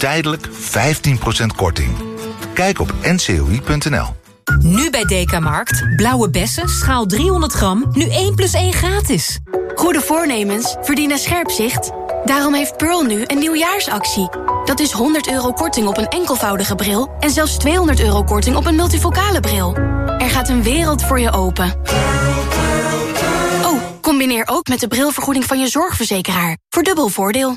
tijdelijk 15% korting. Kijk op ncoi.nl. Nu bij Dekamarkt. Blauwe bessen, schaal 300 gram. Nu 1 plus 1 gratis. Goede voornemens verdienen scherp zicht. Daarom heeft Pearl nu een nieuwjaarsactie. Dat is 100 euro korting op een enkelvoudige bril... en zelfs 200 euro korting op een multifocale bril. Er gaat een wereld voor je open. Oh, combineer ook met de brilvergoeding van je zorgverzekeraar. Voor dubbel voordeel.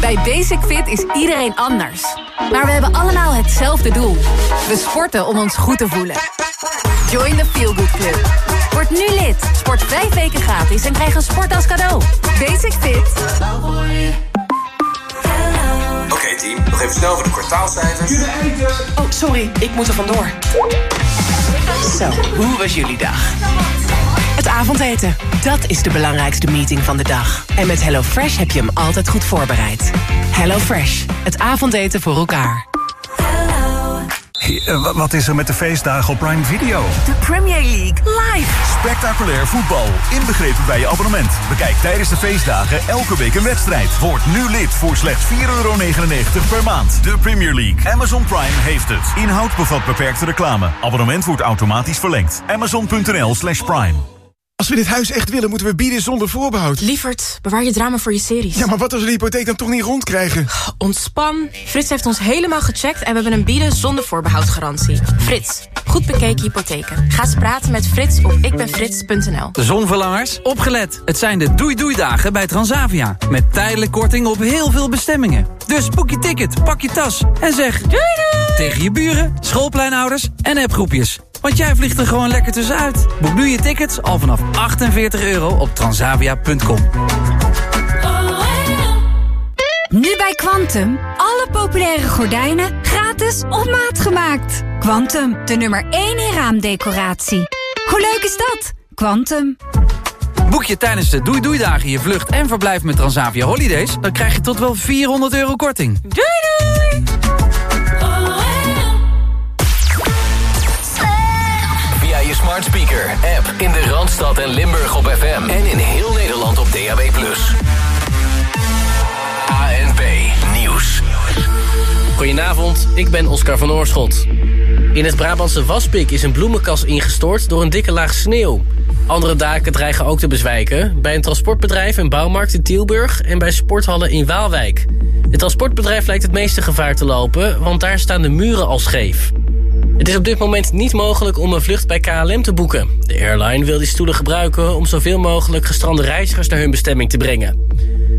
Bij Basic Fit is iedereen anders. Maar we hebben allemaal hetzelfde doel. We sporten om ons goed te voelen. Join the Feel Good Club. Word nu lid. Sport vijf weken gratis en krijg een sport als cadeau. Basic Fit. Oké team, nog even snel voor de kwartaalcijfers. Oh, sorry, ik moet er vandoor. Zo, hoe was jullie dag? Avondeten, dat is de belangrijkste meeting van de dag. En met HelloFresh heb je hem altijd goed voorbereid. HelloFresh, het avondeten voor elkaar. Eh, Wat is er met de feestdagen op Prime Video? De Premier League live. Spectaculair voetbal, inbegrepen bij je abonnement. Bekijk tijdens de feestdagen elke week een wedstrijd. Word nu lid voor slechts 4,99 per maand. De Premier League. Amazon Prime heeft het. Inhoud bevat beperkte reclame. Abonnement wordt automatisch verlengd. Amazon.nl slash prime. Als we dit huis echt willen, moeten we bieden zonder voorbehoud. Lievert, bewaar je drama voor je series. Ja, maar wat als we de hypotheek dan toch niet rondkrijgen? Ontspan. Frits heeft ons helemaal gecheckt en we hebben een bieden zonder voorbehoudgarantie. Frits, goed bekeken hypotheken. Ga eens praten met Frits op ikbenfrits.nl. Zonverlangers, opgelet. Het zijn de doei-doei-dagen bij Transavia. Met tijdelijk korting op heel veel bestemmingen. Dus boek je ticket, pak je tas en zeg... Doei doei! Tegen je buren, schoolpleinouders en appgroepjes. Want jij vliegt er gewoon lekker tussenuit. Boek nu je tickets al vanaf 48 euro op transavia.com. Nu bij Quantum. Alle populaire gordijnen gratis op maat gemaakt. Quantum, de nummer 1 in raamdecoratie. Hoe leuk is dat? Quantum. Boek je tijdens de doei-doei-dagen je vlucht en verblijf met Transavia Holidays... dan krijg je tot wel 400 euro korting. Doei doei! Speaker, app in de Randstad en Limburg op FM. En in heel Nederland op DAB+. ANP Nieuws. Goedenavond, ik ben Oscar van Oorschot. In het Brabantse Waspik is een bloemenkas ingestort door een dikke laag sneeuw. Andere daken dreigen ook te bezwijken. Bij een transportbedrijf en bouwmarkt in Tilburg en bij sporthallen in Waalwijk. Het transportbedrijf lijkt het meeste gevaar te lopen, want daar staan de muren al scheef. Het is op dit moment niet mogelijk om een vlucht bij KLM te boeken. De airline wil die stoelen gebruiken om zoveel mogelijk gestrande reizigers naar hun bestemming te brengen.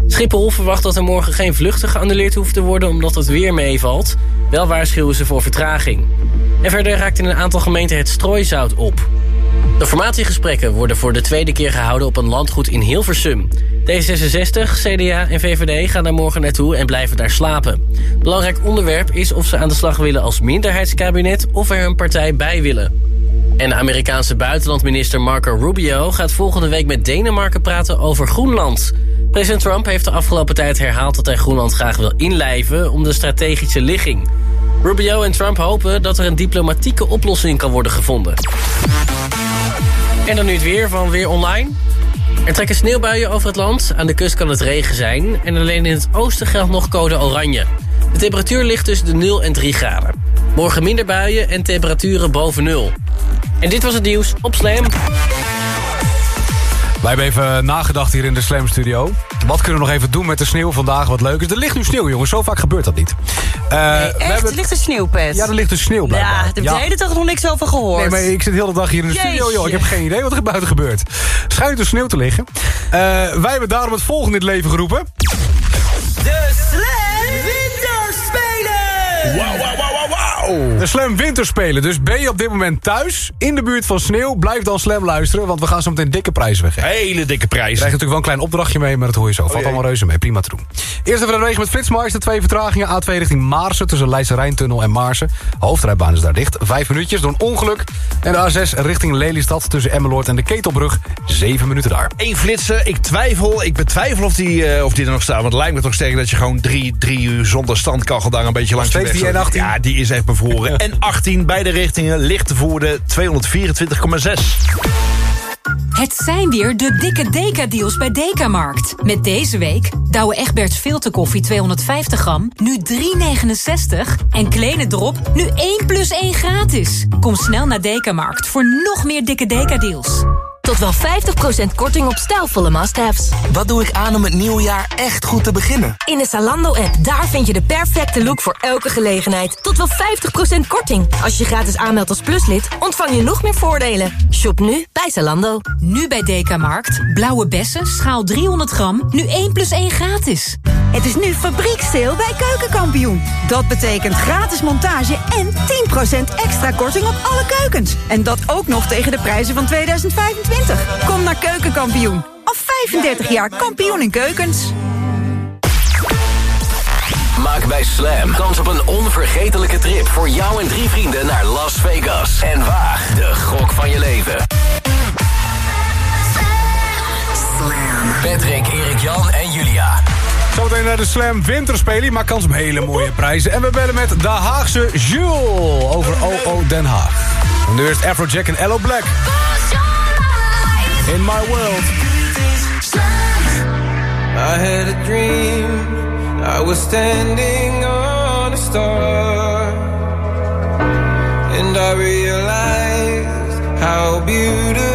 Schiphol verwacht dat er morgen geen vluchten geannuleerd hoeven te worden omdat het weer meevalt. Wel waarschuwen ze voor vertraging. En verder raakt in een aantal gemeenten het strooizout op. De formatiegesprekken worden voor de tweede keer gehouden op een landgoed in Hilversum. D66, CDA en VVD gaan daar morgen naartoe en blijven daar slapen. Belangrijk onderwerp is of ze aan de slag willen als minderheidskabinet of er een partij bij willen. En de Amerikaanse buitenlandminister Marco Rubio gaat volgende week met Denemarken praten over Groenland. President Trump heeft de afgelopen tijd herhaald dat hij Groenland graag wil inlijven om de strategische ligging. Rubio en Trump hopen dat er een diplomatieke oplossing kan worden gevonden. En dan nu het weer van Weer Online. Er trekken sneeuwbuien over het land. Aan de kust kan het regen zijn. En alleen in het oosten geldt nog code oranje. De temperatuur ligt tussen de 0 en 3 graden. Morgen minder buien en temperaturen boven 0. En dit was het nieuws op Slam. Wij hebben even nagedacht hier in de Slam Studio. Wat kunnen we nog even doen met de sneeuw vandaag? Wat leuk is. Er ligt nu sneeuw, jongens. Zo vaak gebeurt dat niet. Uh, nee, echt? Er ligt een sneeuwpet? Ja, er ligt een sneeuw blijkbaar. Ja, daar heb je de hele dag nog niks over gehoord. Nee, maar ik zit de hele dag hier in de Jeetje. studio, joh. Ik heb geen idee wat er buiten gebeurt. Schijnt er sneeuw te liggen. Uh, wij hebben daarom het volgende in het leven geroepen. De Slam Winterspelen! De. Dus ben je op dit moment thuis, in de buurt van sneeuw... blijf dan Slam luisteren, want we gaan zo meteen dikke prijzen weggeven. Hele dikke prijzen. Je krijgt natuurlijk wel een klein opdrachtje mee, maar dat hoor je zo. Valt allemaal reuze mee, prima te doen. Eerst even de regen met Flitsmeister. Twee vertragingen. A2 richting Maarsen tussen Leidse Rijntunnel en Maarsen. Hoofdrijbaan is daar dicht. Vijf minuutjes door een ongeluk. En de A6 richting Lelystad tussen Emmeloord en de Ketelbrug. Zeven minuten daar. Eén flitsen. Ik twijfel, ik betwijfel of die, eh, of die er nog staat. Want het lijkt me toch sterk dat je gewoon drie, drie uur zonder standkachel daar een beetje langs de weg die zo- N18? Ja, die is echt en 18 beide richtingen licht de 224,6. Het zijn weer de dikke Deka-deals bij Dekamarkt. Met deze week Douwe Egberts filterkoffie 250 gram, nu 3,69. En Kleine Drop, nu 1 plus 1 gratis. Kom snel naar Dekamarkt voor nog meer dikke Deka-deals. Tot wel 50% korting op stijlvolle must-haves. Wat doe ik aan om het nieuwe jaar echt goed te beginnen? In de Zalando-app, daar vind je de perfecte look voor elke gelegenheid. Tot wel 50% korting. Als je gratis aanmeldt als pluslid, ontvang je nog meer voordelen. Shop nu bij Zalando. Nu bij Dekamarkt, blauwe bessen, schaal 300 gram, nu 1 plus 1 gratis. Het is nu fabrieksteel bij Keukenkampioen. Dat betekent gratis montage en 10% extra korting op alle keukens. En dat ook nog tegen de prijzen van 2025. Kom naar Keukenkampioen. Al 35 jaar kampioen in keukens. Maak bij Slam kans op een onvergetelijke trip voor jou en drie vrienden naar Las Vegas. En waag de gok van je leven. Patrick, Erik Jan en Julia. Zometeen naar de Slam Winterspelen. Maak kans op hele mooie prijzen. En we bellen met de Haagse Jules over OO Den Haag. En nu is Afrojack en Ello Black. In my world. I had a dream. I was standing on a star. And I realized how beautiful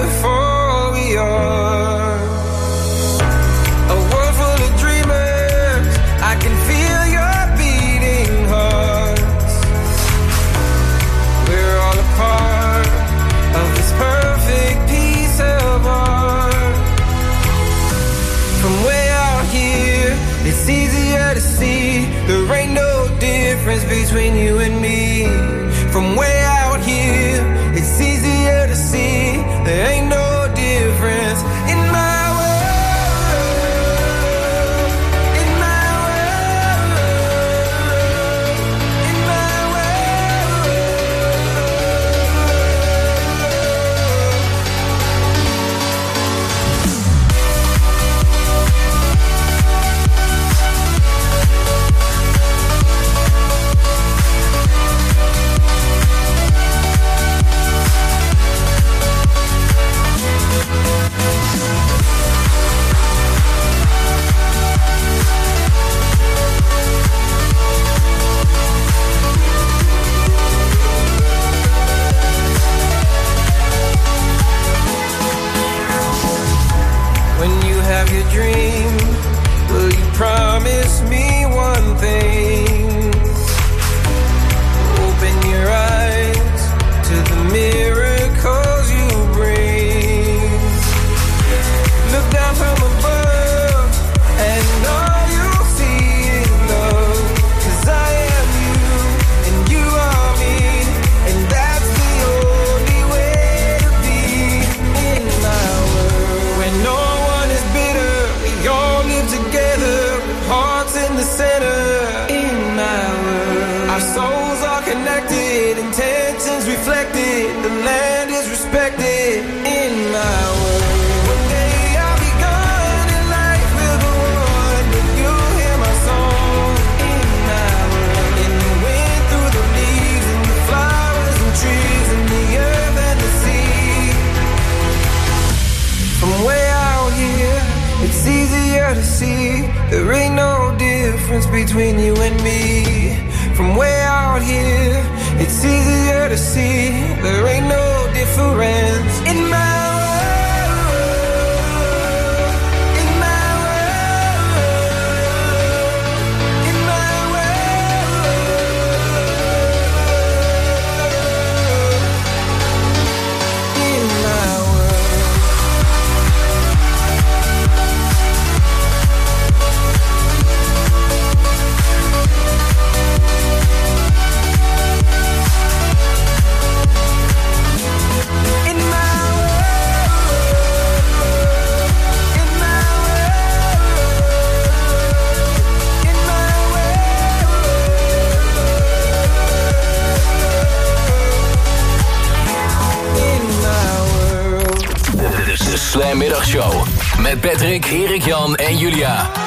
Patrick, Erik Jan en Julia.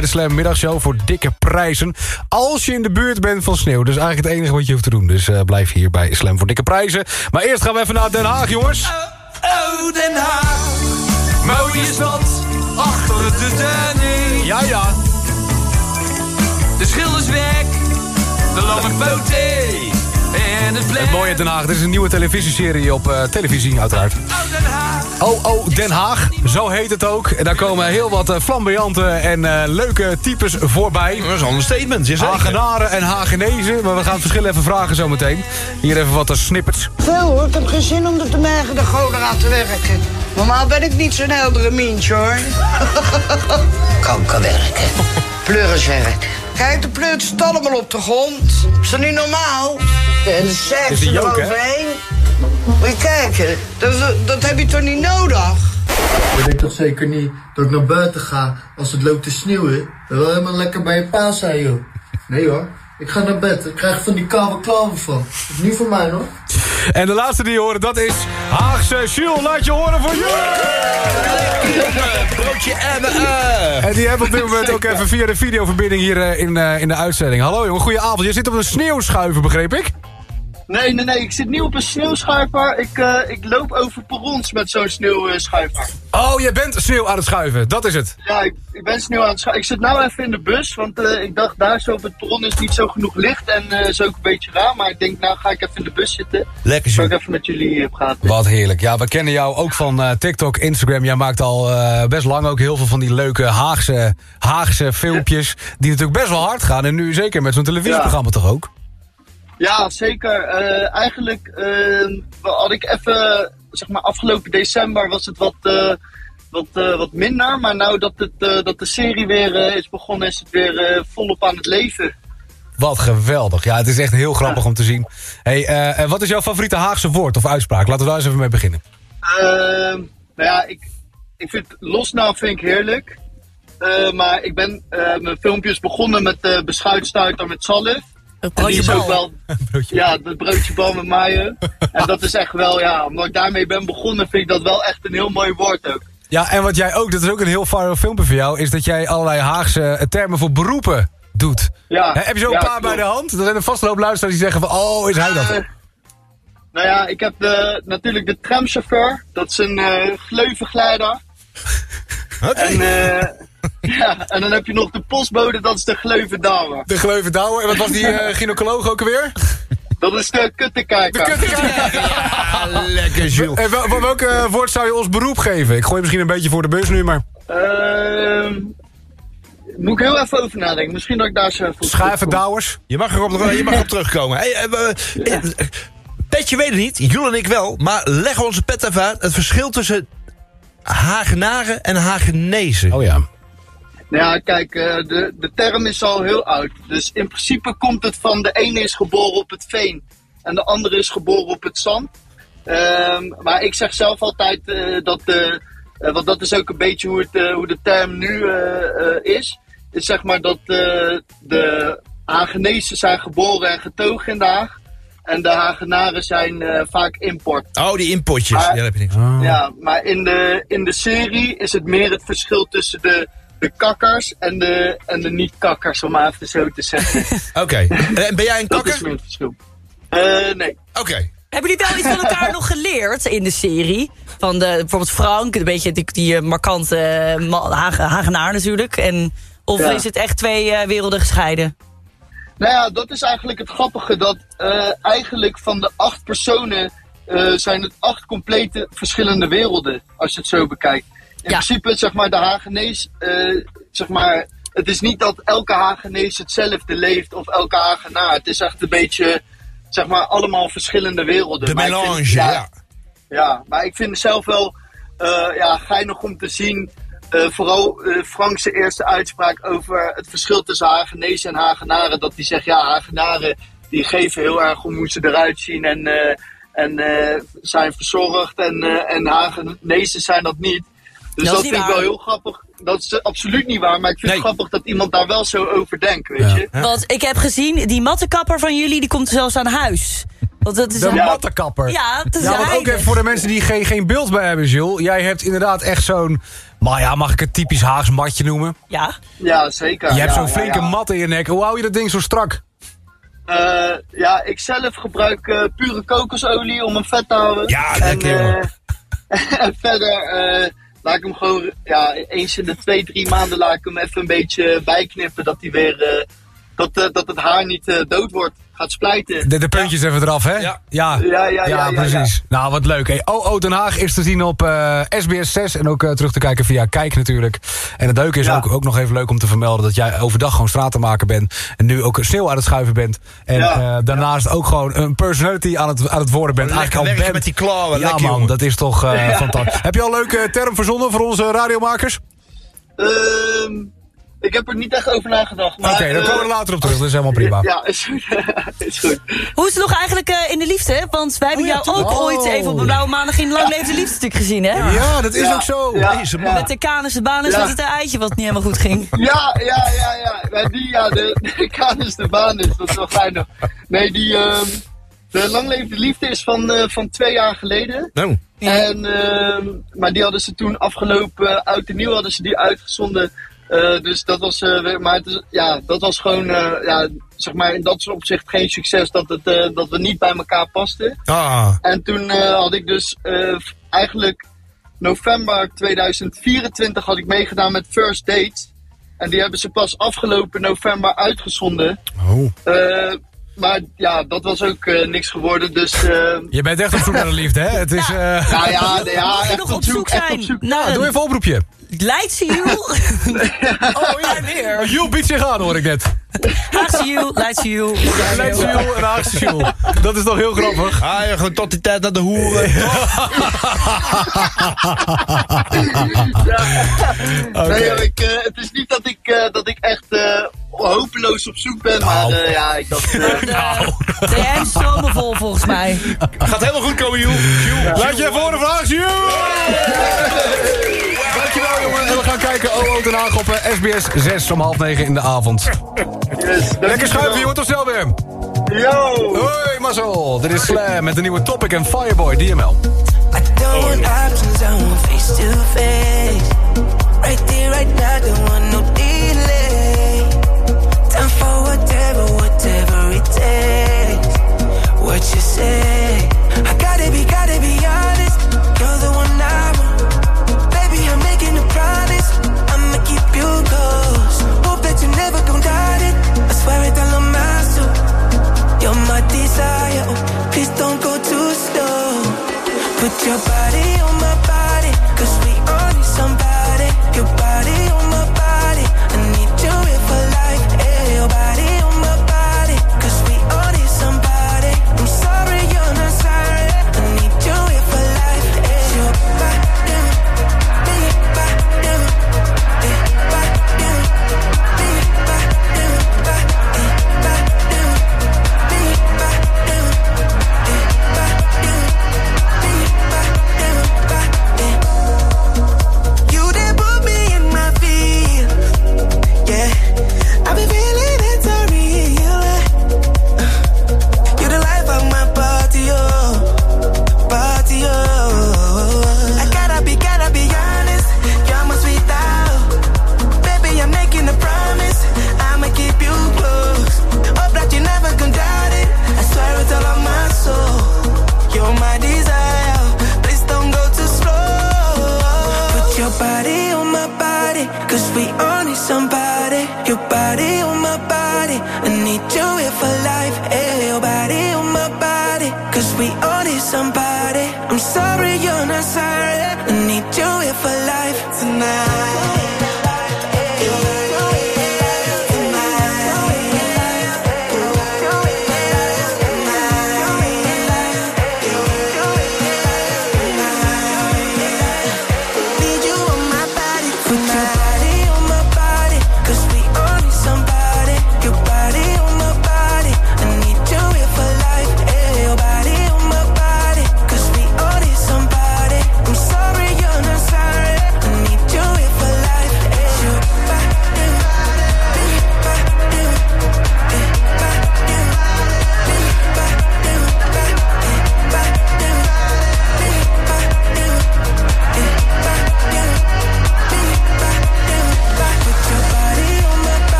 Bij de Slam middagshow voor dikke prijzen. Als je in de buurt bent van sneeuw. Dat is eigenlijk het enige wat je hoeft te doen. Dus eh, blijf hier bij Slam voor dikke prijzen. Maar eerst gaan we even naar Den Haag, jongens. Oh, Den Haag. Mooie stad. Achter de Danny. Ja, ja. De schilders weg. De lange poten. En het Het mooie Den Haag. Er is een nieuwe televisieserie op eh, televisie, uiteraard. Oh, oh, Den Haag. Zo heet het ook. En daar komen heel wat eh, flamboyante en eh, leuke types voorbij. Dat is al een statement, zeker. Hagenaren en Hagenezen. Maar we gaan het verschil even vragen zometeen. Hier even wat eh, snippets. Veel hoor, ik heb geen zin om er te merken de goden aan te werken. Normaal ben ik niet zo'n heldere mientje hoor. Kanker werken. Pleuriswerk. Kijk, de pleurt het allemaal op de grond. Is dat niet normaal? En de Is seks eroverheen. Moet je kijken, dat, dat heb je toch niet nodig? Ik denk toch zeker niet dat ik naar buiten ga als het loopt te sneeuwen. Dat wil helemaal lekker bij je pa zijn, joh. Nee hoor, ik ga naar bed. Ik krijg van die koude klauwen van. Dat is niet voor mij, hoor. En de laatste die je hoort, dat is Haagse Jules. Laat je horen voor jullie! Broodje ebben. En die hebben op dit moment ook even via de videoverbinding hier eh, in, eh, in de uitzending. Hallo jongen, goedenavond. Je zit op een sneeuwschuiver, begreep ik? Nee, nee, nee. Ik zit niet op een sneeuwschuiver. Ik, eh, ik loop over perrons met zo'n sneeuwschuiver. Oh, je bent sneeuw aan het schuiven. Dat is het. Ja, ik, ik ben sneeuw aan het schuiven. Ik zit nou even in de bus, want eh, ik dacht daar zo op het perron is niet zo genoeg licht en eh, is ook een beetje raar. Maar ik denk, nou ga ik even in de bus zitten. Lekker, Zal ik even met jullie eh, praten. Wat heerlijk. Ja, we kennen jou ook van TikTok, Instagram. Jij maakt al best lang ook heel veel van die leuke Haagse, Haagse filmpjes. Die natuurlijk best wel hard gaan. En nu zeker met zo'n televisieprogramma toch ook? Ja, zeker. Eh, eigenlijk eh, had ik even, zeg maar, afgelopen december was het wat, eh, wat, eh, wat minder. Maar nou dat, het, dat de serie weer is begonnen, is het weer volop aan het leven. Wat geweldig. Ja, het is echt heel grappig om te zien. Hey, wat is jouw favoriete Haagse woord of uitspraak? Laten we daar eens even mee beginnen. Ehm, nou ja, ik, ik vind losnaam vind ik heerlijk. Maar ik ben mijn filmpjes begonnen met uh, beschuitstuiter met zalf. En die is ook wel, ja, het broodje bal met mayo. en dat is echt wel, ja, omdat ik daarmee ben begonnen, vind ik dat wel echt een heel mooi woord ook. Ja, en wat jij ook, dat is ook een heel viral filmpje voor jou... is dat jij allerlei Haagse eh, termen voor beroepen doet. Ja, Hè, heb je zo een ja, paar bij de hand? Er zijn een vaste hoop luisteraars die zeggen van... oh, is hij dat? Eh, nou ja, ik heb de, natuurlijk de tramchauffeur. Dat is een eh gleuvengeleider. En, eh, ja, en dan heb je nog de postbode, dat is de gleuvendouwer. De gleuvendouwer. En wat was die eh, gynaecoloog ook alweer? Dat is de kuttekijker. De kuttekijker. Lekker, Jules. En wel, wel- welk eh, woord zou je ons beroep geven? Ik gooi misschien een beetje voor de bus nu, maar... Ehm, moet ik heel even over nadenken. Misschien dat ik daar zo even Schuivendouwers. Je mag erop je mag op terugkomen. Hey, Petje weet het niet, Jules en ik wel. Maar leg onze pet even uit. Het verschil tussen Hagenaren en Hagenezen. Oh ja. Nou ja, kijk, eh, de, de term is al heel oud. Dus in principe komt het van de ene is geboren op het veen en de andere is geboren op het zand. Ehm, maar ik zeg zelf altijd eh, dat, eh, want dat is ook een beetje hoe, het, hoe de term nu eh, eh, is. Is zeg maar dat eh, de Hagenezen zijn geboren en getogen in de Haag. En de Hagenaren zijn eh, vaak import. Oh, die importjes. Maar- ja, daar heb je niks van. Ja, maar in de, in de serie is het meer het verschil tussen de, de kakkers en de, en de niet-kakkers, om maar even zo te zeggen. Oké. En ben jij een Dat kakker? is meer het verschil. Eh, nee. Oké. Hebben jullie wel iets van elkaar nog geleerd in de serie? Van de, bijvoorbeeld Frank, een beetje die, die eh, markante ma- Hagen, Hagenaar natuurlijk. En, of Ja. is het echt twee eh, werelden gescheiden? Nou ja, dat is eigenlijk het grappige. Dat eh, eigenlijk van de acht personen eh, zijn het acht complete verschillende werelden. Als je het zo bekijkt. In principe, zeg maar, de Hagenees, eh, zeg maar, het is niet dat elke Hagenees hetzelfde leeft of elke Hagenaar. Het is echt een beetje, zeg maar, allemaal verschillende werelden. De melange, ja. Ja, maar ik vind het zelf wel eh, ja, geinig om te zien. Eh, vooral eh Frank's eerste uitspraak over het verschil tussen Hagenezen en Hagenaren. Dat hij zegt, ja, Hagenaren die geven heel erg om hoe ze eruit zien en, eh, en eh, zijn verzorgd. En, eh en Hagenezen zijn dat niet. Dus Dat dat, vind ik wel heel grappig. Dat is absoluut niet waar, maar ik vind het grappig dat iemand daar wel zo over denkt, weet je. Want ik heb gezien, die mattenkapper van jullie, die komt zelfs aan huis. Want dat is De een mattenkapper. Ja, het is Ja, want ook even voor de mensen die geen, geen beeld bij hebben, Jules. Jij hebt inderdaad echt zo'n... Maar ja, mag ik het typisch Haags matje noemen? Ja. Ja, zeker. je hebt Ja, zo'n flinke ja. mat in je nek. Hoe hou je dat ding zo strak? Eh, ja, ik zelf gebruik eh, pure kokosolie om hem vet te houden. Ja, en, lekker, jongen. eh, en verder eh, laat ik hem gewoon, ja, eens in de twee, drie maanden laat ik hem even een beetje bijknippen. Dat hij weer, eh, dat, dat het haar niet eh, dood wordt, gaat splijten. De, de puntjes even eraf, hè? Ja. Ja, Ja, ja, precies. Nou, wat leuk. Hey, OO Den Haag is te zien op eh, SBS 6 en ook eh, terug te kijken via Kijk natuurlijk. En het leuke is ook, ook nog even leuk om te vermelden... dat jij overdag gewoon stratenmaker bent... en nu ook sneeuw aan het schuiven bent. En eh, daarnaast ook gewoon een personality aan het, aan het worden bent. Lekker Eigenlijk al bent. met die klauwen, Ja lekker, man, jongen. dat is toch eh, fantastisch. Heb je al een leuke term verzonnen voor onze radiomakers? Ehm, ik heb er niet echt over nagedacht. Oké, maar, dan eh, komen we er later op terug. Dat is helemaal prima. Ja, is goed. is goed. Hoe is het nog eigenlijk eh, in de liefde? Want wij hebben Oh ja, jou ook tuurlijk. ooit even op een blauwe maandag in Lang Leefde Liefde stuk gezien, hè? Ja, dat is Ja, ook zo. ja, Deze ja. Met de kanus, de banus Ja. was het een eitje wat niet helemaal goed ging. Ja, ja, ja, ja. die, ja, de, de Canis de Banus, dat is wel fijn. Nee, die, ehm, de Langlevende Liefde is van, eh, van twee jaar geleden. Oh. En, ehm, maar die hadden ze toen afgelopen oud en nieuw hadden ze die uitgezonden. Eh, dus dat was, eh, maar het is, ja, dat was gewoon, eh, ja, zeg maar in dat opzicht geen succes dat, het, eh, dat we niet bij elkaar pasten. Ah. En toen eh, had ik dus eh, eigenlijk november 2024 had ik meegedaan met First Date. En die hebben ze pas afgelopen november uitgezonden. Oh. Eh, maar ja, dat was ook eh, niks geworden. Dus eh, Je bent echt op zoek naar de liefde, hè? Het is... eh nou ja, ja je echt nog op zoek zijn? op zoek. Nou, Doe even een oproepje. Leidse Jules. Oh, ja. weer. Jules biedt zich aan, hoor ik net. Haagse Jules, Leidse Jules. Leidse Jules en Haagse Jules. Dat is toch heel grappig? Ah, ja, gewoon tot die tijd naar de hoeren. Nee, ik, eh, het is niet dat ik, eh, dat ik echt eh, hopeloos op zoek ben, maar eh, ja, ik dacht... eh, DM stromen vol volgens mij. Gaat helemaal goed komen, Jules. Laat je even horen van Haagse Jules! Dankjewel jongen. En we gaan kijken OO Den Haag op eh, SBS 6 om half negen in de avond. Lekker schuiven jongen, tot snel weer. Yo! Hoi Marcel, dit is Slam met de nieuwe Topic en Fireboy DML. Don't want options, I want face to face. Right there, right now, don't want no delay. Time for whatever, whatever it takes. What you say?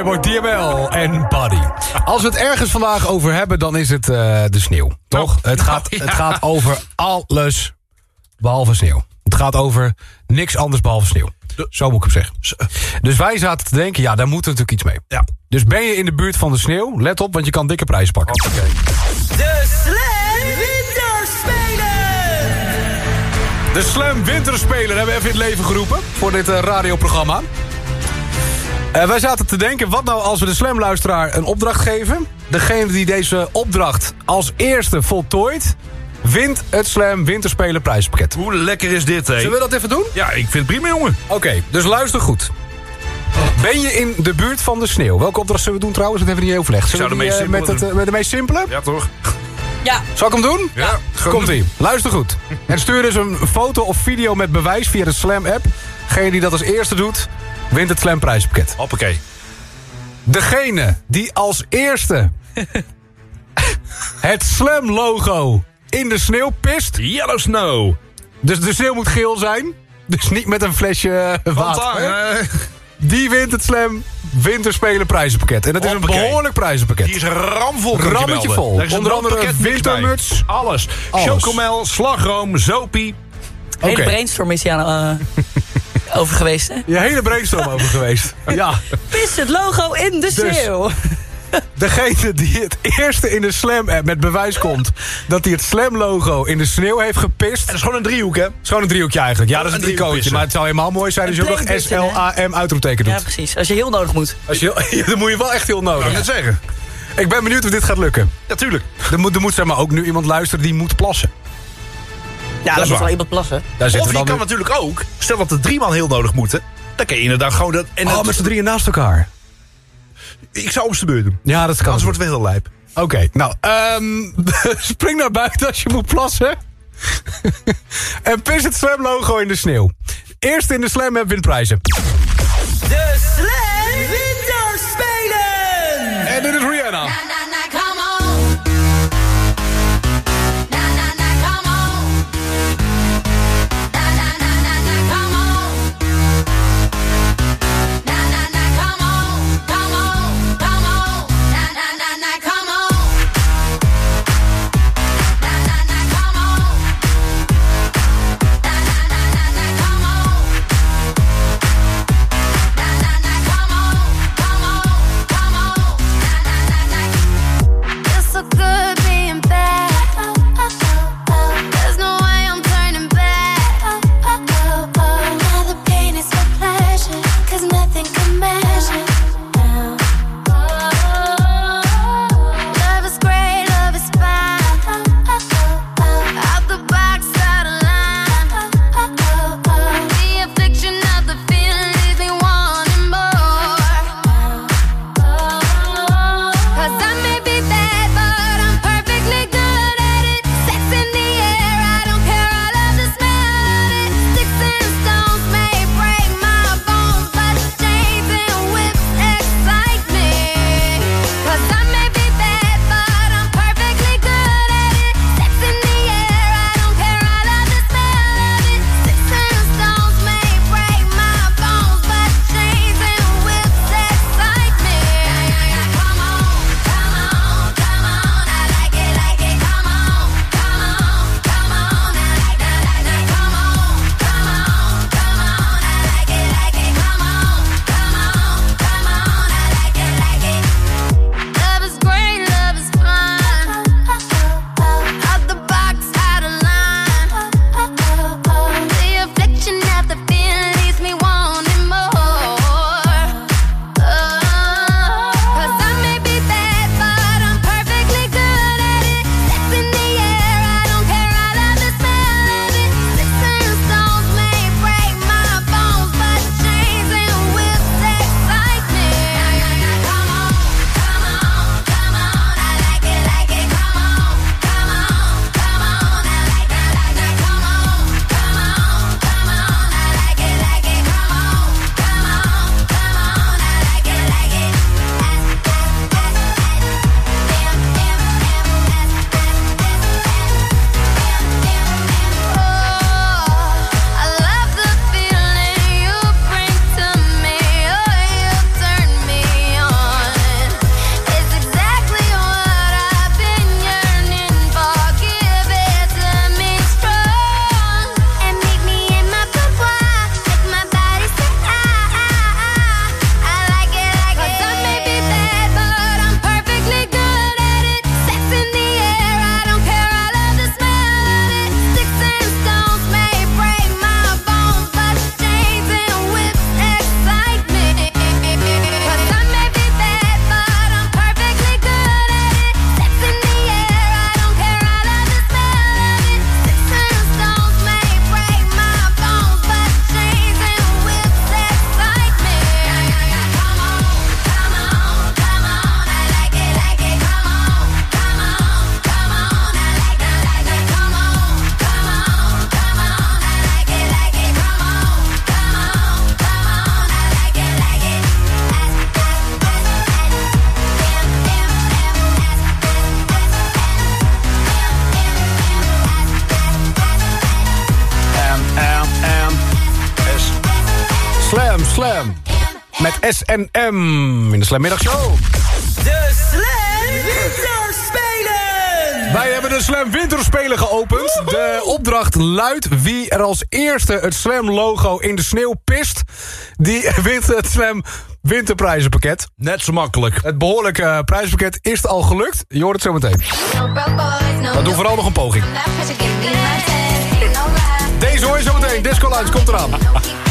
Fireboy DML en Buddy. Als we het ergens vandaag over hebben, dan is het eh, de sneeuw. Toch? het, gaat, ja. het gaat over alles behalve sneeuw. Het gaat over niks anders behalve sneeuw. Zo moet ik hem zeggen. Dus wij zaten te denken, ja, daar moet natuurlijk iets mee. Ja. Dus ben je in de buurt van de sneeuw, let op, want je kan dikke prijzen pakken. De Slam Winterspelen! De Slam Winterspelen hebben we even in het leven geroepen voor dit eh, radioprogramma. Eh, wij zaten te denken, wat nou als we de Slam-luisteraar een opdracht geven? Degene die deze opdracht als eerste voltooit... wint het Slam Winterspelen prijspakket. Hoe lekker is dit, hè? Zullen we dat even doen? Ja, ik vind het prima, jongen. Oké, dus luister goed. Ben je in de buurt van de sneeuw? Welke opdracht zullen we doen trouwens? Dat hebben we niet overlegd. Ik zou Zullen de we meest die, eh, simpele met, het, eh, met de meest simpele? Ja, toch? Ja. Zal ik hem doen? Ja. Komt ie. Luister goed. En stuur dus een foto of video met bewijs via de Slam app. Degene die dat als eerste doet, wint het Slam prijspakket. Hoppakee. Degene die als eerste het Slam logo in de sneeuw pist. Yellow Snow. Dus de sneeuw moet geel zijn. Dus niet met een flesje eh, water. Eh. Die wint het Slam Winterspelen prijzenpakket. En dat is een behoorlijk prijzenpakket. Die is ramvol. Rammetje vol. Onder andere wintermuts. Alles. Alles. Chocomel, slagroom, zopie. Hele brainstorm is hij aan over geweest, hè? Je hele brainstorm over geweest. Ja. Pis het logo in de dus sneeuw. Degene die het eerste in de Slam-app met bewijs komt... dat hij het Slam-logo in de sneeuw heeft gepist... En dat is gewoon een driehoek, hè? Gewoon een driehoekje eigenlijk. Ja, dat is een, driehoekje. Maar het zou helemaal mooi zijn als je ook nog S-L-A-M uitroepteken doet. Ja, precies. Als je heel nodig moet. Als je heel, dan moet je wel echt heel nodig. Ik zeggen. Ik ben benieuwd of dit gaat lukken. Natuurlijk. Ja, er moet, er moet zeg maar, ook nu iemand luisteren die moet plassen. Ja, dat is wel iemand plassen. Of je kan natuurlijk ook, stel dat er drie man heel nodig moeten... dan kun je inderdaad gewoon... Dat, en oh, met z'n drieën naast elkaar. Ik zou op z'n beurt doen. Ja, dat kan. Anders wordt wel heel lijp. Oké, nou, ehm, spring naar buiten als je moet plassen. en pis het Slam logo in de sneeuw. Eerst in de Slam heb wint prijzen. De Slam! en in de slammiddagshow De Slam Winterspelen! Wij hebben de Slam Winterspelen geopend. De opdracht luidt wie er als eerste het Slam logo in de sneeuw pist... die wint het Slam Winterprijzenpakket. Net zo makkelijk. Het behoorlijke prijzenpakket is al gelukt. Je hoort het zo meteen. We doen vooral nog een poging. Deze hoor je zo meteen. Disco Lights komt eraan.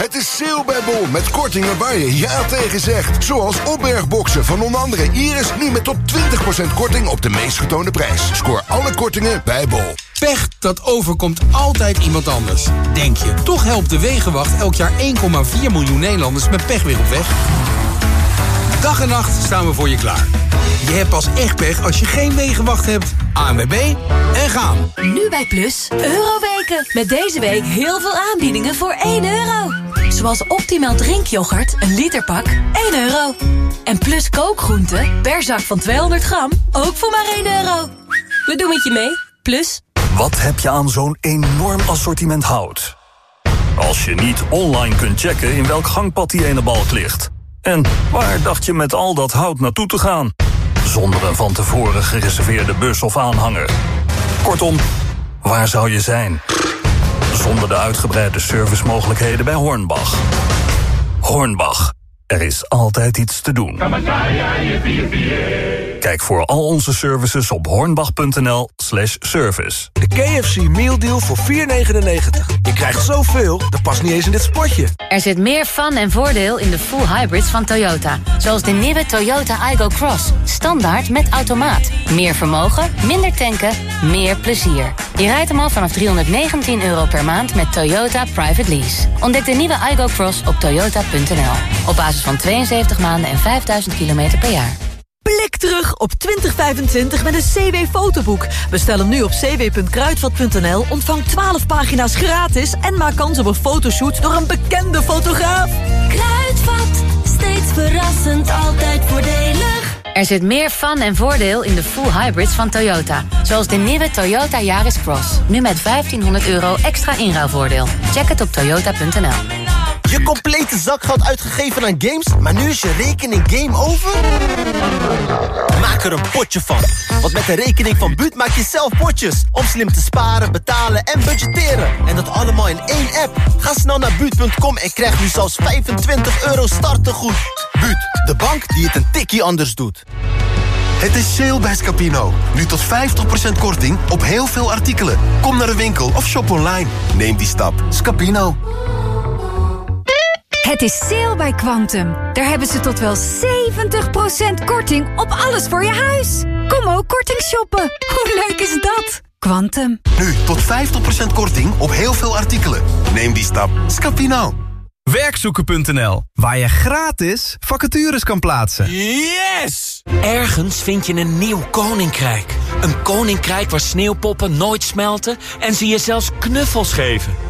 Het is sale bij Bol met kortingen waar je ja tegen zegt. Zoals opbergboxen van onder andere Iris nu met tot 20% korting op de meest getoonde prijs. Scoor alle kortingen bij Bol. Pech, dat overkomt altijd iemand anders. Denk je, toch helpt de Wegenwacht elk jaar 1,4 miljoen Nederlanders met pech weer op weg? Dag en nacht staan we voor je klaar. Je hebt pas echt pech als je geen Wegenwacht hebt. ANWB en gaan. Nu bij Plus, Euroweken. Met deze week heel veel aanbiedingen voor 1 euro. Zoals optimaal drinkyoghurt, een literpak, 1 euro. En Plus kookgroenten, per zak van 200 gram, ook voor maar 1 euro. We doen het je mee, Plus. Wat heb je aan zo'n enorm assortiment hout? Als je niet online kunt checken in welk gangpad die ene balk ligt. En waar dacht je met al dat hout naartoe te gaan? Zonder een van tevoren gereserveerde bus of aanhanger. Kortom, waar zou je zijn? Zonder de uitgebreide servicemogelijkheden bij Hornbach. Hornbach, er is altijd iets te doen. Kijk voor al onze services op hornbach.nl slash service. De KFC Meal Deal voor 4,99. Je krijgt zoveel, dat past niet eens in dit spotje. Er zit meer fun en voordeel in de full hybrids van Toyota. Zoals de nieuwe Toyota Igo Cross. Standaard met automaat. Meer vermogen, minder tanken, meer plezier. Je rijdt hem al vanaf 319 euro per maand met Toyota Private Lease. Ontdek de nieuwe Igo Cross op toyota.nl. Op basis van 72 maanden en 5000 kilometer per jaar. Blik terug op 2025 met een CW-fotoboek. Bestel hem nu op cw.kruidvat.nl, ontvang 12 pagina's gratis... en maak kans op een fotoshoot door een bekende fotograaf. Kruidvat, steeds verrassend, altijd voordelig. Er zit meer fun en voordeel in de full hybrids van Toyota. Zoals de nieuwe Toyota Yaris Cross. Nu met 1500 euro extra inruilvoordeel. Check het op toyota.nl. Je complete zakgeld uitgegeven aan games, maar nu is je rekening game over? Maak er een potje van. Want met de rekening van Buut maak je zelf potjes. Om slim te sparen, betalen en budgetteren. En dat allemaal in één app. Ga snel naar Buut.com en krijg nu zelfs 25 euro startegoed. Buut, de bank die het een tikkie anders doet. Het is sale bij Scapino. Nu tot 50% korting op heel veel artikelen. Kom naar de winkel of shop online. Neem die stap. Scapino. Het is sale bij Quantum. Daar hebben ze tot wel 70% korting op alles voor je huis. Kom ook korting shoppen. Hoe leuk is dat? Quantum. Nu tot 50% korting op heel veel artikelen. Neem die stap. Scapino. Werkzoeken.nl, waar je gratis vacatures kan plaatsen. Yes! Ergens vind je een nieuw koninkrijk. Een koninkrijk waar sneeuwpoppen nooit smelten en ze je zelfs knuffels geven.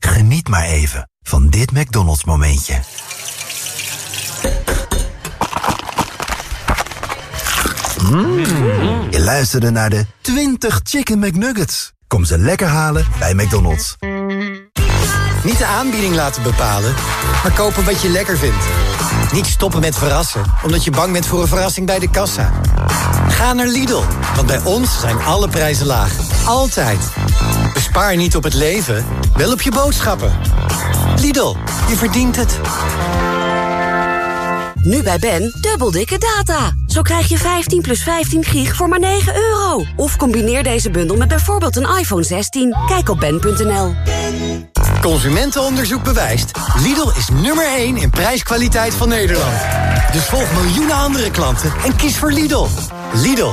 Geniet maar even van dit McDonald's momentje. Mm. Je luisterde naar de 20 Chicken McNuggets. Kom ze lekker halen bij McDonald's. Niet de aanbieding laten bepalen, maar kopen wat je lekker vindt. Niet stoppen met verrassen, omdat je bang bent voor een verrassing bij de kassa. Ga naar Lidl, want bij ons zijn alle prijzen laag. Altijd. Bespaar niet op het leven, wel op je boodschappen. Lidl, je verdient het. Nu bij Ben, dubbel dikke data. Zo krijg je 15 plus 15 gig voor maar 9 euro. Of combineer deze bundel met bijvoorbeeld een iPhone 16. Kijk op ben.nl. Consumentenonderzoek bewijst. Lidl is nummer 1 in prijskwaliteit van Nederland. Dus volg miljoenen andere klanten en kies voor Lidl. Lidl,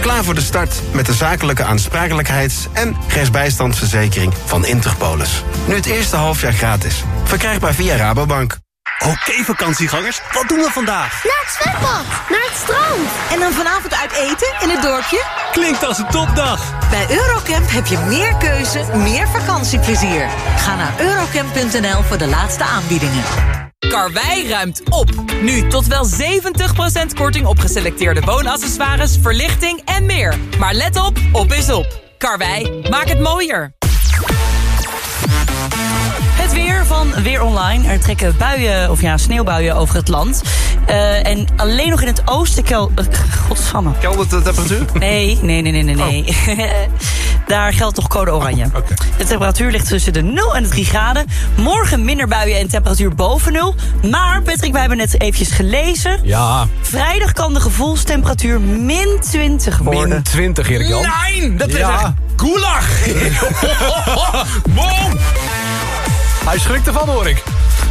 Klaar voor de start met de zakelijke aansprakelijkheids- en rechtsbijstandsverzekering van Interpolis. Nu het eerste halfjaar gratis. Verkrijgbaar via Rabobank. Oké vakantiegangers, wat doen we vandaag? Naar het zwembad, naar het strand. En dan vanavond uit eten in het dorpje? Klinkt als een topdag. Bij Eurocamp heb je meer keuze, meer vakantieplezier. Ga naar eurocamp.nl voor de laatste aanbiedingen. Karwei ruimt op. Nu tot wel 70% korting op geselecteerde woonaccessoires, verlichting en meer. Maar let op, op is op. Karwei, maak het mooier. Het weer van Weer Online. Er trekken buien, of ja, sneeuwbuien over het land. Eh, en alleen nog in het oosten... Kel uh, godsamme. Keldert de temperatuur? Nee, nee, nee, nee, nee. nee. Daar geldt toch code oranje. De temperatuur ligt tussen de 0 en de 3 graden. Morgen minder buien en temperatuur boven 0. Maar, Patrick, wij hebben net eventjes gelezen. Ja. Vrijdag kan de gevoelstemperatuur min 20 worden. Min 20, Erik Jan. Nee, dat is Ja. echt gulag. Hij schrikt ervan, hoor ik.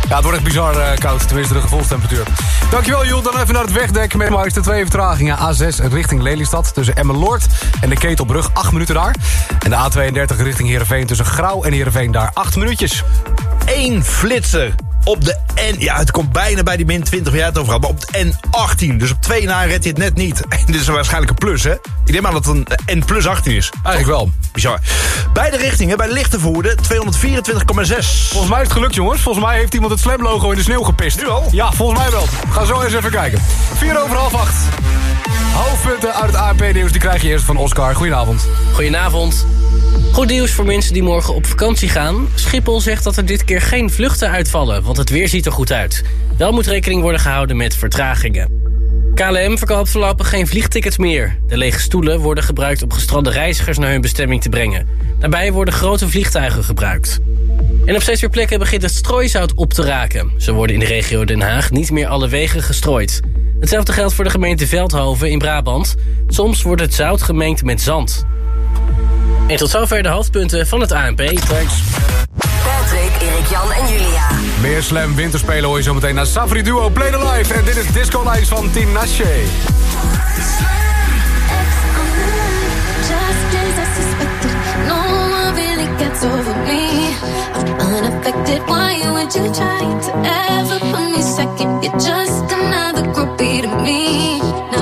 Ja, het wordt echt bizar eh, koud, tenminste de gevoelstemperatuur. Dankjewel, Joel. Dan even naar het wegdek met maar de twee vertragingen. A6 richting Lelystad tussen Emmeloord en de Ketelbrug. 8 minuten daar. En de A32 richting Heerenveen tussen Grauw en Heerenveen daar 8 minuutjes. Eén flitser op de N... Ja, het komt bijna bij die min 20 waar jij het over had. Maar op de N18. Dus op 2 na redt hij het net niet. En dit is waarschijnlijk een plus, hè? Ik denk maar dat het een N plus 18 is. Eigenlijk wel. Bizar. Beide richtingen, bij de lichte vervoerde 224,6. Volgens mij is het gelukt, jongens. Volgens mij heeft iemand het Slam-logo in de sneeuw gepist. Nu al? Ja, volgens mij wel. Ga zo eens even kijken. 4 over half 8. Hoofdpunten uit het ANP-nieuws, die krijg je eerst van Oscar. Goedenavond. Goedenavond. Goed nieuws voor mensen die morgen op vakantie gaan. Schiphol zegt dat er dit keer geen vluchten uitvallen, want het weer ziet er goed uit. Wel moet rekening worden gehouden met vertragingen. KLM verkoopt voorlopig geen vliegtickets meer. De lege stoelen worden gebruikt om gestrande reizigers naar hun bestemming te brengen. Daarbij worden grote vliegtuigen gebruikt. En op steeds meer plekken begint het strooisout op te raken. Zo worden in de regio Den Haag niet meer alle wegen gestrooid. Hetzelfde geldt voor de gemeente Veldhoven in Brabant. Soms wordt het zout gemengd met zand. En tot zover de hoofdpunten van het ANP. Thanks. Patrick, Erik Jan en Julia. Meer Slam winterspelen hoor je zo meteen naar Safri Duo Play the Life. En dit is Disco Lights van Team over me. I'm unaffected. Why would you try to ever put me second? You're just another groupie to me.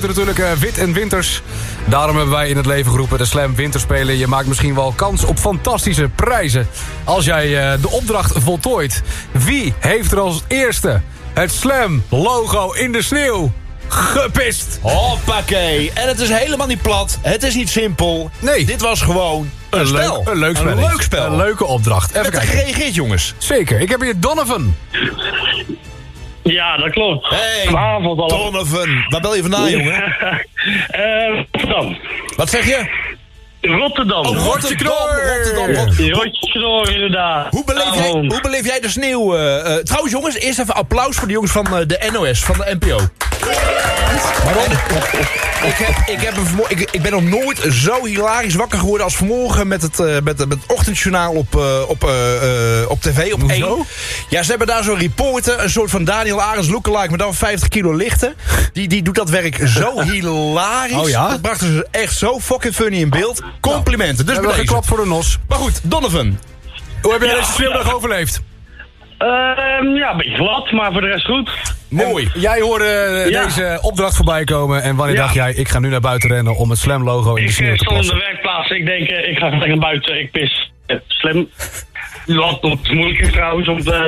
Buiten natuurlijk eh, wit en winters. Daarom hebben wij in het leven geroepen de Slam Winterspelen. Je maakt misschien wel kans op fantastische prijzen... als jij eh, de opdracht voltooit. Wie heeft er als eerste het Slam logo in de sneeuw gepist? Hoppakee. En het is helemaal niet plat. Het is niet simpel. Nee. Dit was gewoon een, Een leuk, spel. een leuk spel. Een leuk spel. Een leuke opdracht. Even kijken. gereageerd, jongens? Zeker. Ik heb hier Donovan. Ja, dat klopt. Hey, Vanavond al. Donovan. Waar bel je vandaan, jongen? Eh, Rotterdam. Wat zeg je? Rotterdam. Oh, Rotterdam, Rotterdam, Rotterdam. Rotjeknor, inderdaad. Hoe beleef, jij, hoe beleef jij de sneeuw? eh, eh, trouwens, jongens, eerst even applaus voor de jongens van eh, de NOS, van de NPO. Waarom? Ik, heb, ik, heb een vermo- ik, ik ben nog nooit zo hilarisch wakker geworden als vanmorgen met het, eh, met, met het ochtendjournaal op, eh, op, op tv, op Hoezo? 1. Ja, ze hebben daar zo'n reporter, een soort van Daniel Arends lookalike, maar dan 50 kilo lichter. Die, die doet dat werk zo hilarisch. Oh ja? Dat brachten ze echt zo fucking funny in beeld. Complimenten. Dus we hebben bij geklapt voor de nos. Maar goed, Donovan. Hoe heb jij Ja, deze sneeuwdag ja. overleefd? Ehm, ja, een beetje glad, maar voor de rest goed. Mooi. Jij hoorde eh, Ja. deze opdracht voorbij komen. En wanneer Ja. dacht jij, ik ga nu naar buiten rennen om het Slam logo in de Ik sneeuw eh, te stond op de plassen? werkplaats. Ik denk, eh, ik ga lekker naar buiten. Ik pis. Eh, Slim. Wat nog moeilijk is trouwens om eh,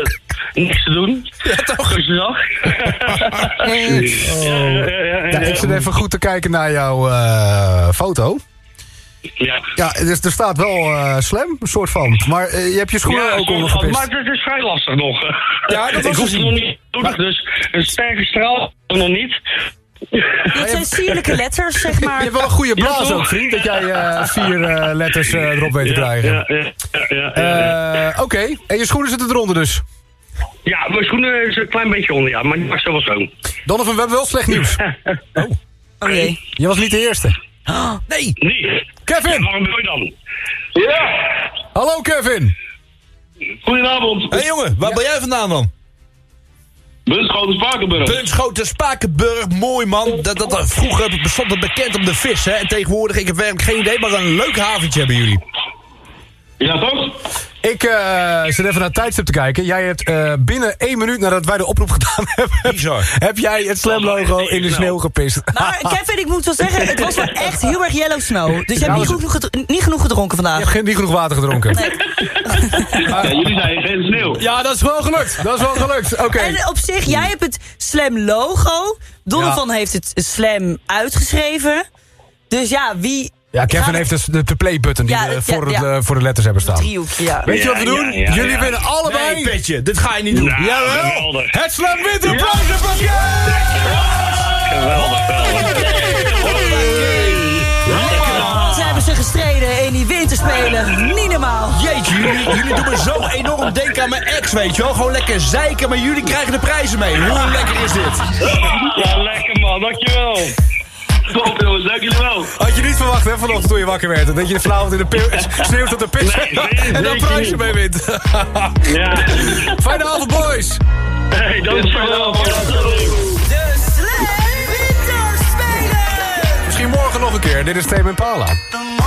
niks te doen. Ja, toch? Goedendag. Ja, ik zit even goed te kijken naar jouw eh, foto. Ja. Ja, dus er staat wel eh, Slam, een soort van. Maar eh, je hebt je schoenen Ja, ook ondergepist. Maar het is vrij lastig nog. Ja, dat was ik hoef te het nog niet nodig, dus een sterke straal nog niet. Het zijn sierlijke letters, zeg maar. Je hebt wel een goede blaas ook, vriend. Dat jij eh, vier eh, letters eh, erop weet te krijgen. Ja, ja, ja, ja, ja. Eh, Oké, en je schoenen zitten eronder dus. Ja, mijn schoenen is een klein beetje onder, ja, maar die mag zo wel zo. Donovan, we hebben wel slecht nieuws. Oh jee. Je was niet de eerste. Nee. Niet. Kevin! waarom wil je dan? Ja. Hallo Kevin! Goedenavond. Hé hey, jongen, waar ben jij vandaan dan? Bunschoten Spakenburg. Bunschoten Spakenburg, mooi man. Dat, dat, dat- vroeger bestond het bekend om de vis, hè. En tegenwoordig, ik heb werkelijk geen idee, maar een leuk haventje hebben jullie. Ja, toch? Ik eh, zit even naar het tijdstip te kijken. Jij hebt eh, binnen één minuut nadat wij de oproep gedaan hebben... heb jij het slam-logo in de sneeuw gepist. Maar Kevin, ik moet wel zeggen, het was wel echt heel erg yellow snow. Dus je Ja, hebt niet genoeg, niet genoeg gedronken vandaag. Je hebt geen- niet genoeg water gedronken. Ja, jullie zijn geen sneeuw. Ja, dat is wel gelukt. Dat is wel gelukt. Oké. En op zich, jij hebt het Slam logo. Donovan heeft het Slam uitgeschreven. Dus ja, wie... Ja, Kevin heeft dus de, de play-button die Ja, we voor, ja. Het, eh, voor de letters hebben staan. Driehoekje, ja. Weet je wat we doen? ja, ja, Jullie ja. winnen allebei... Nee, Petje, dit ga je niet doen. Nou, Jawel! geweldig. Het Slam Winter Ja. Prijzenpakket! Geweldig, Wat hebben ze gestreden in die winterspelen? Niet normaal. Jeetje, jullie, jullie doen me zo enorm denken aan mijn ex, weet je wel. Gewoon lekker zeiken, maar jullie krijgen de prijzen mee. Hoe lekker is dit? Ja, lekker man, dankjewel. Top jongens, dank jullie wel. Had je niet verwacht, hè, vanochtend toen je wakker werd. Dat je vanavond in de pi- sneeuwt op de pis Nee, en dan prijzen mee wint. Ja. Fijne avond, boys. Hey, dankjewel. De Slam Winterspelen! Misschien morgen nog een keer. Dit is Tame Impala. morning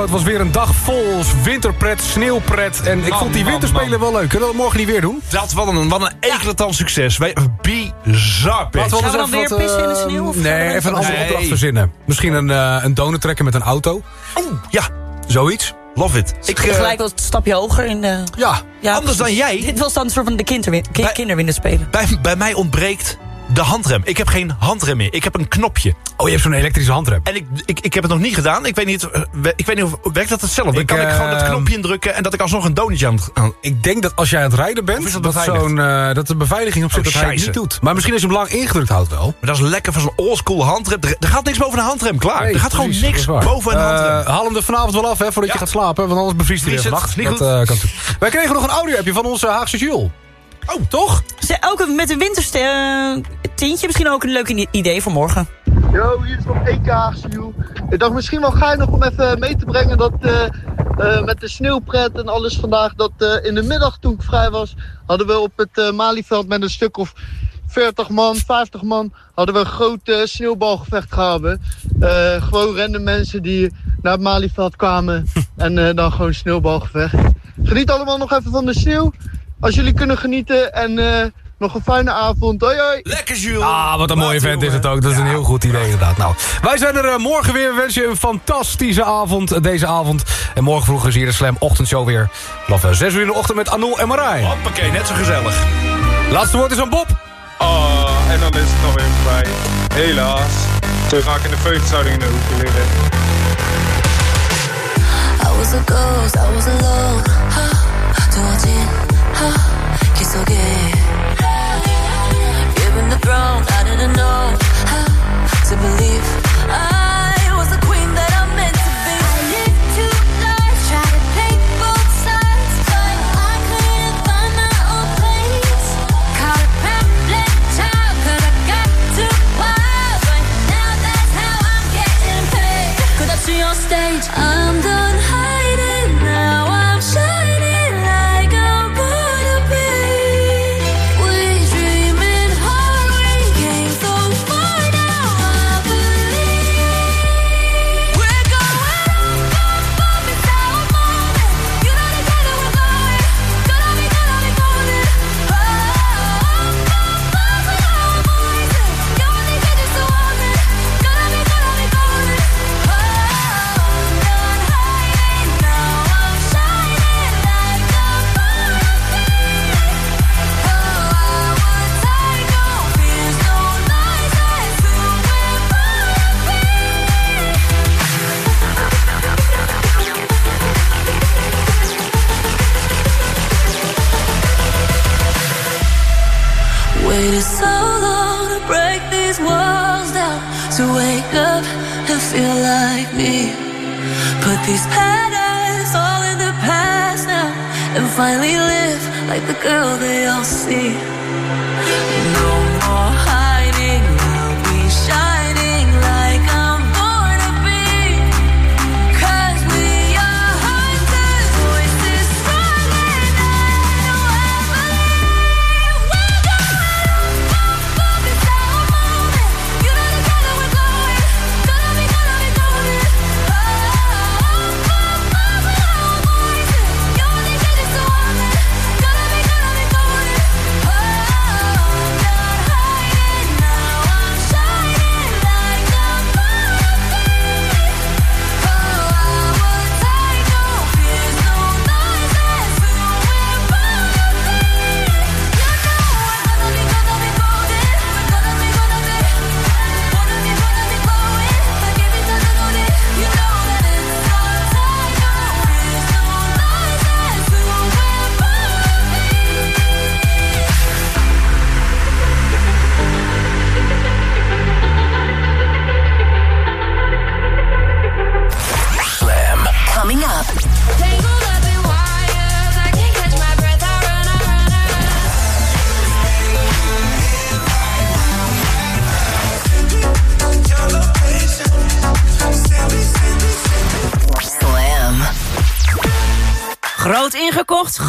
Het was weer een dag vol winterpret, sneeuwpret. En ik Man, vond die man, winterspelen wel leuk. Kunnen we dat morgen niet weer doen? Dat, wat een, wat een eclatant succes. Wij, bizar, Pet. Laten we eens even wat, eh, Nee, even een andere Nee. opdracht verzinnen. Misschien een, eh een donut trekken met een auto. Oh, ja. Zoiets. Love it. Ik gelijk wel een stapje hoger in de... Ja. Anders dan jij. Dit was dan een soort van de kinderwin ki- kinderwinterspelen. Bij, bij mij ontbreekt de handrem. Ik heb geen handrem meer. Ik heb een knopje. Oh, je hebt zo'n elektrische handrem. En ik, ik, ik heb het nog niet gedaan. Ik weet niet, eh, ik weet niet of werkt dat hetzelfde. Dan Ik, kan ik gewoon dat eh, knopje indrukken en dat ik alsnog een donutje aan, aan Ik denk dat als jij aan het rijden bent, is dat dat, beveiligd? zo'n, eh, dat de beveiliging op zit Oh, dat hij het niet doet. Maar misschien als je hem lang ingedrukt houdt wel. Maar dat is lekker van zo'n oldschool handrem. Er, er gaat niks boven een handrem, klaar. Nee, er gaat precies, gewoon niks is boven een Eh, handrem. haal hem er vanavond wel af, hè, voordat je gaat slapen. Want anders bevriest hij weer het, vannacht. niet Dat, goed. Wij kregen nog een audio-appje van onze Haagse Jules. Oh, toch? Ze- Ook met een winterste tintje misschien ook een leuk idee voor morgen. Yo, hier is nog één Haagse Ik dacht misschien wel geinig om even mee te brengen dat eh, eh, met de sneeuwpret en alles vandaag, dat eh, in de middag toen ik vrij was, hadden we op het eh, Malieveld met een stuk of 40 man, 50 man, hadden we een groot eh, sneeuwbalgevecht gehouden. Eh, gewoon random mensen die naar het Malieveld kwamen en eh, dan gewoon sneeuwbalgevecht. Geniet allemaal nog even van de sneeuw als jullie kunnen genieten en eh, nog een fijne avond. Hoi hoi. Lekker Jules. Ah, wat een mooie event is het ook. Dat is een heel goed idee inderdaad. Nou, wij zijn er eh, morgen weer. We wensen je een fantastische avond eh, deze avond. En morgen vroeg is hier de Slam ochtendshow weer. Vanaf 6 uur in de ochtend met Anul en Marij. Hoppakee, net zo gezellig. Laatste woord is aan Bob. Oh, en dan is het nog weer voorbij. Helaas. Te vaak in de feutzouding in de hoekje liggen. I was a ghost, I was alone. Huh, Given the throne, I didn't know how to believe. I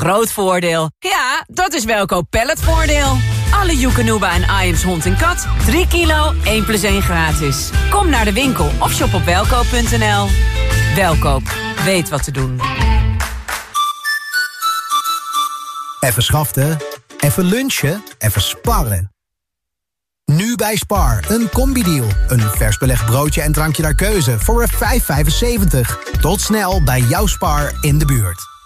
groot voordeel. Ja, dat is Welkoop Palletvoordeel. Alle Joekanuba en Iams hond en kat. 3 kilo, 1 plus 1 gratis. Kom naar de winkel of shop op welkoop.nl. Welkoop, weet wat te doen. Even schaften, even lunchen, even sparren. Nu bij Spar, een combi-deal. Een vers belegd broodje en drankje naar keuze voor een 5,75. Tot snel bij jouw Spar in de buurt.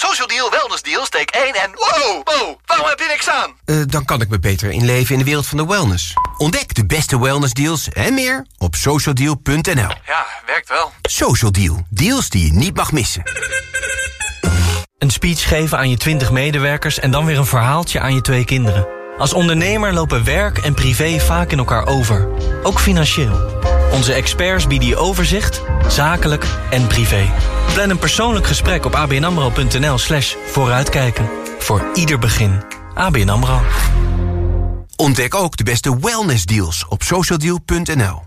Social Deal, Wellness Deal, steek 1 en... Wow, wow, waarom heb je niks aan? Eh, dan kan ik me beter inleven in de wereld van de wellness. Ontdek de beste wellness deals en meer op socialdeal.nl. Ja, werkt wel. Social Deal, deals die je niet mag missen. Een speech geven aan je 20 medewerkers en dan weer een verhaaltje aan je twee kinderen. Als ondernemer lopen werk en privé vaak in elkaar over. Ook financieel. Onze experts bieden je overzicht, zakelijk en privé. Plan een persoonlijk gesprek op abnamro.nl slash vooruitkijken. Voor ieder begin. ABN AMRO. Ontdek ook de beste wellness deals op socialdeal.nl.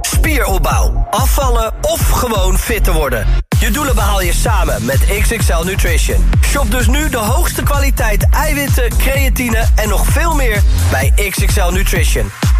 Spieropbouw, afvallen of gewoon fit te worden. Je doelen behaal je samen met XXL Nutrition. Shop dus nu de hoogste kwaliteit eiwitten, creatine en nog veel meer bij XXL Nutrition.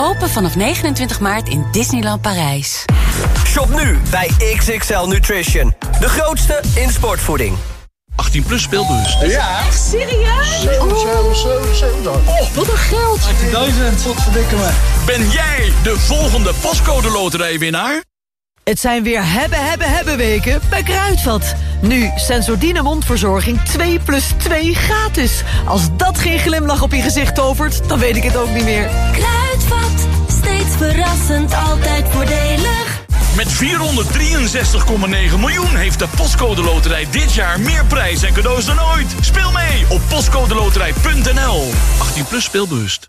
Open vanaf 29 maart in Disneyland Parijs. Shop nu bij XXL Nutrition. De grootste in sportvoeding. 18 plus speelbus. Ja. Echt serieus? Zo, zo, zo, zo dan. Oh, wat een geld. 18.000. Wat verdikken me. Ben jij de volgende pascode loterijwinnaar? Het zijn weer hebben, hebben, hebben weken bij Kruidvat. Nu Sensordine mondverzorging 2 plus 2 gratis. Als dat geen glimlach op je gezicht tovert, dan weet ik het ook niet meer. Kruidvat, steeds verrassend, altijd voordelig. Met 463,9 miljoen heeft de Postcode Loterij dit jaar meer prijs en cadeaus dan ooit. Speel mee op postcodeloterij.nl. 18 plus speelbewust.